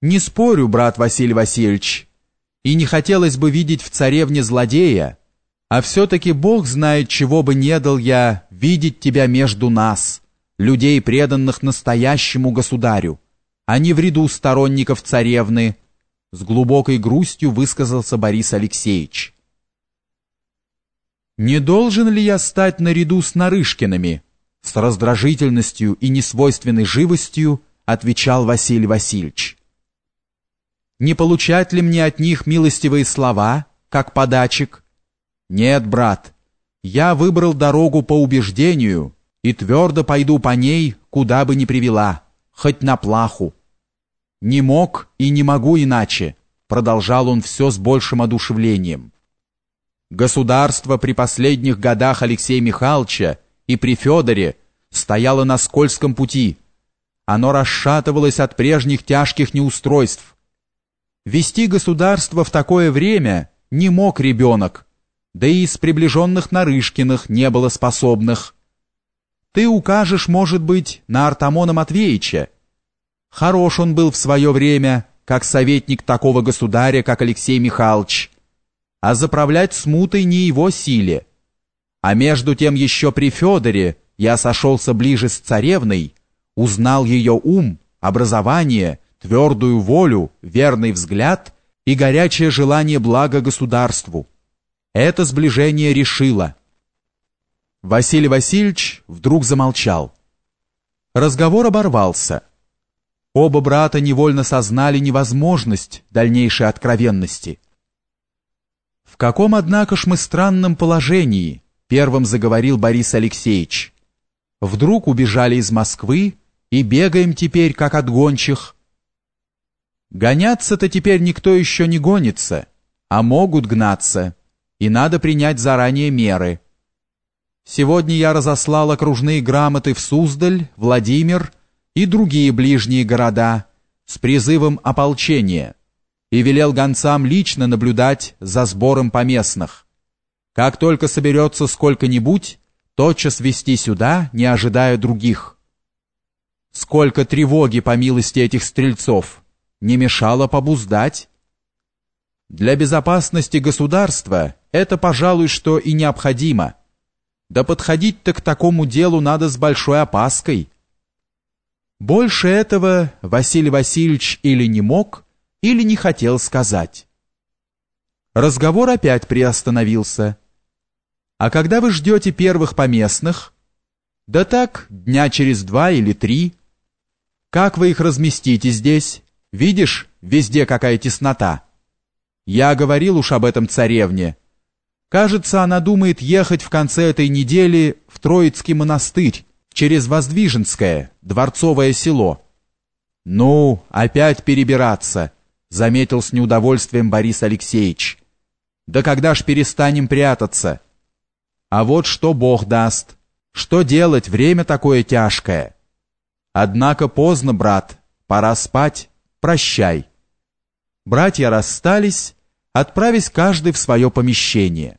Не спорю, брат Василий Васильевич, и не хотелось бы видеть в царевне злодея, а все-таки Бог знает, чего бы не дал я видеть тебя между нас, людей, преданных настоящему государю, а не в ряду сторонников царевны, с глубокой грустью высказался Борис Алексеевич. «Не должен ли я стать наряду с Нарышкиными?» С раздражительностью и несвойственной живостью отвечал Василий Васильевич. «Не получать ли мне от них милостивые слова, как подачек?» «Нет, брат, я выбрал дорогу по убеждению и твердо пойду по ней, куда бы ни привела, хоть на плаху. Не мог и не могу иначе», продолжал он все с большим одушевлением. Государство при последних годах Алексея Михайловича и при Федоре стояло на скользком пути. Оно расшатывалось от прежних тяжких неустройств. Вести государство в такое время не мог ребенок, да и из приближенных Нарышкиных не было способных. Ты укажешь, может быть, на Артамона Матвеевича. Хорош он был в свое время, как советник такого государя, как Алексей Михайлович, а заправлять смутой не его силе. А между тем еще при Федоре я сошелся ближе с царевной, узнал ее ум, образование, твердую волю, верный взгляд и горячее желание блага государству. Это сближение решило. Василий Васильевич вдруг замолчал. Разговор оборвался. Оба брата невольно сознали невозможность дальнейшей откровенности. В каком, однако ж, мы странном положении, первым заговорил Борис Алексеевич. Вдруг убежали из Москвы и бегаем теперь, как от гончих. Гоняться-то теперь никто еще не гонится, а могут гнаться, и надо принять заранее меры. Сегодня я разослал окружные грамоты в Суздаль, Владимир и другие ближние города с призывом ополчения и велел гонцам лично наблюдать за сбором поместных. Как только соберется сколько-нибудь, тотчас вести сюда, не ожидая других. Сколько тревоги по милости этих стрельцов, не мешало побуздать. Для безопасности государства это, пожалуй, что и необходимо. Да подходить-то к такому делу надо с большой опаской. Больше этого Василий Васильевич или не мог, или не хотел сказать. Разговор опять приостановился. «А когда вы ждете первых поместных?» «Да так, дня через два или три». «Как вы их разместите здесь? Видишь, везде какая теснота». «Я говорил уж об этом царевне. Кажется, она думает ехать в конце этой недели в Троицкий монастырь через Воздвиженское, Дворцовое село». «Ну, опять перебираться» заметил с неудовольствием Борис Алексеевич. Да когда ж перестанем прятаться? А вот что Бог даст. Что делать, время такое тяжкое. Однако поздно, брат, пора спать, прощай. Братья расстались, отправясь каждый в свое помещение.